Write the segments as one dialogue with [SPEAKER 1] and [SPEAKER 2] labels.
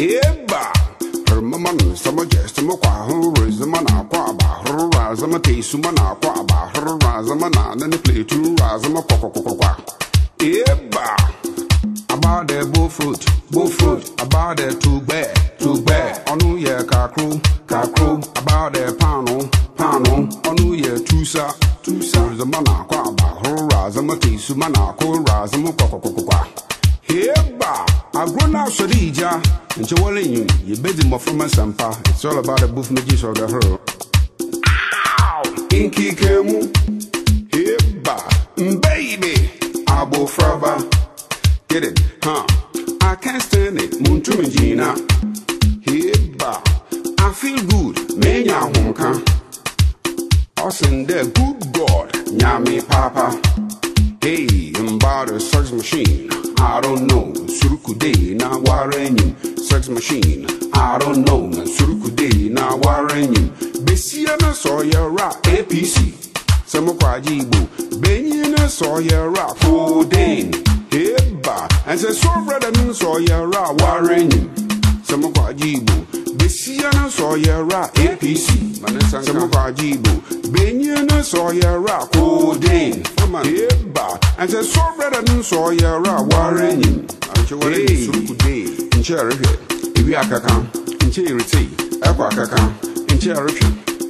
[SPEAKER 1] ịba rụmama na samaje esemokwu ahụ ụrụ ezema na akwa agba hụrụ ụrụ azama ka esuma na akwa agba hụrụ ụrụ azama na anani pletu ụrụ azama kwakwakwakwakwa ịba about the bull fruit bull fruit. About the tugbe tugbe ọnụ yẹ kakru kakru about the panu panu. Ọnụ yẹ tusa tusa ụzọma na akwa agba hụrụ ụrụ azama ka esuma na akwa ụrụ azama kwakwakwakwakwa Heba, I grown out Shadija, and you Chawale, you busy more from a sampa. It's all about the booth Najis of the hurl. Ow! Inky Kemu, Heba, baby, Abo Fraba. Get it, huh? I can't stand it, Muntumijina. Heba, I feel good, Menya Honka. Austin, the good God, Nyami Papa. Hey, I'm about a search machine. I don't know. Surukude na warenyim. Sex machine. I don't know. Surukude na warenyim. Besia na soyera APC. Samo kwa jibu. Benyi na soyera codeine. Heba. And say so brother na soyera Semokwa Jibo, Besiana Sawyera, APC, Semokwa Jibo, Benyana Sawyera, Codain, Eba, and the Sobreda Sawyera, Warren, and she was a Suku Day, in Cherry, Ibiakaka, in Cherry, Equakaka, in Cherry,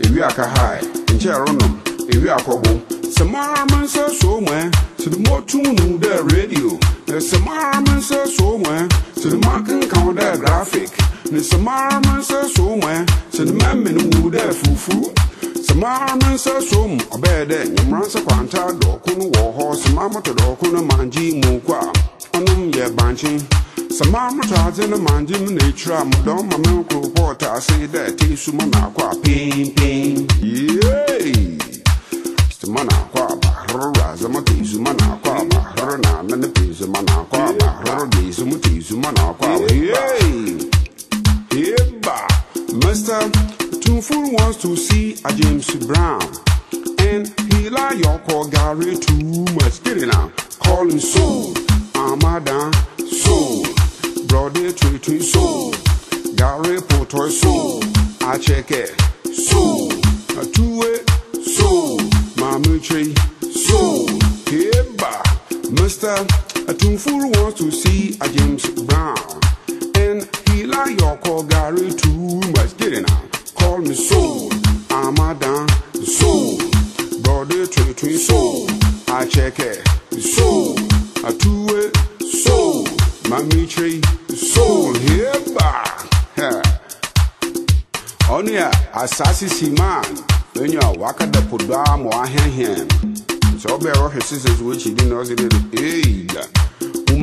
[SPEAKER 1] Ibiaka High, in Cheronum. ewi akwọgwụ samara so onwe sidumotu de redio na samara so onwe sidumaka grafik na samara so onwe sidumemmin de fufu. Samara so m ọbaa de nyemra nso kwanta manji mu kwa ọnụ m yɛ bankye. Samam m n'ekyir a mdɔm ma me nkuropɔɔtaase dɛ te su ma sama na akɔ abahroro radze ma te su ma na na na akɔ abahroro de su mo te su ma na akɔ a yei Eba, Mr. Tunful wants to see a James Brown. And he like your call Gary too much. Get it now. Call him soul. Amadan soul. Brother tree tree soul. Gary Potoy soul. I check it. Soul. A two way tree soul. Eba, Mr. A Tunful wants to see a James Brown. And he like your call Gary too much. Get it now. Call me soul. Amadan soul. Brother tree tree soul. I check it. Soul. A two way soul. Mommy tree soul. Here back. Only a assassin si man. When you are waka the podam or hen. So be rock sisters which he didn't know hey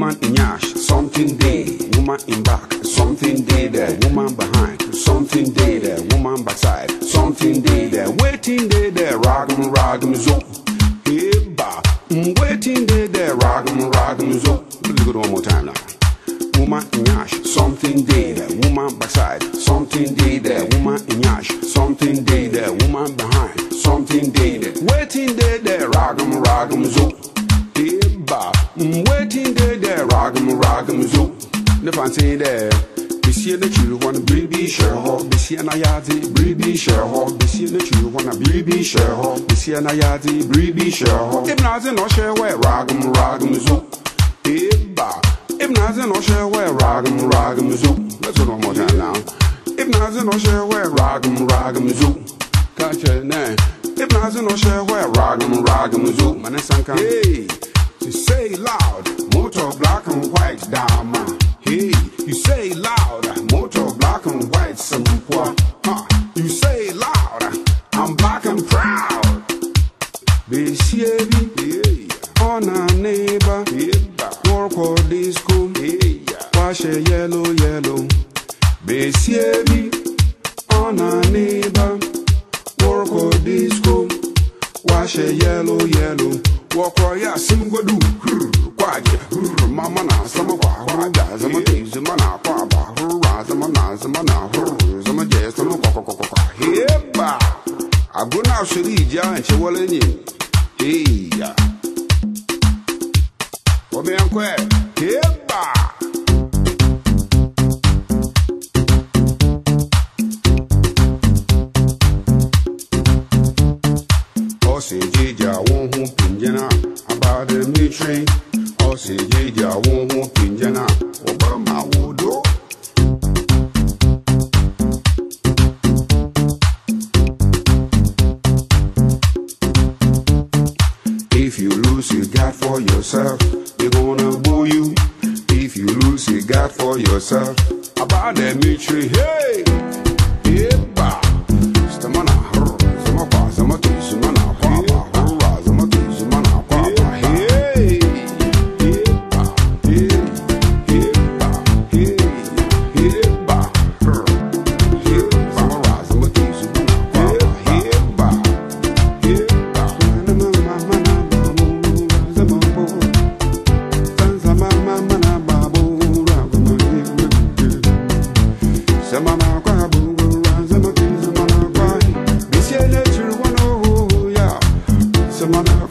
[SPEAKER 1] woman in yash, something day, woman in back, something day there, woman behind, something day there, woman backside, something day there, waiting day there, ragam ragam zo, eba, mm, waiting day there, ragam ragam zo. Let's go one more time now. Woman in yash, something day there, woman backside, something day there, woman in yash, something day there, day there, waiting there, ragam ragam zo. Eba, mm, waiting there, ragam ragam zo. The fancy there. Bisi na churu wana bribi share ho. Bisi na yadi bribi share ho. Bisi na churu wana bribi share ho. Bisi na bribi share ho. Ibn Azin no share where ragam ragam zo. Eba Azin no share where ragam ragam zo. Let's go one more time now. Ibn Azin no share where ragam ragam zo Kacha na Azin no share where ragam ragam zo Manasanka Hey You say loud Motor black and white dama Hey You say loud Motor black and white some huh. You say loud I'm black and proud Bishebi On a neighbor Work or disco Wash a yellow yellow Bishebi On a neighbor A yellow yellow. Walk or ya sim go do Kwaje Mama na sama kwa kwaja Zama te zama na kwa ba Hurra zama na zama na. Hurra Zama je sama kwa kwa kwa kwa kwa. Heba. Aguna shiri ja nche wale nyi Heya Obe yankwe Heba If you lose your God for yourself, they're gonna boo you. If you lose your God for yourself, about that hey, Adam no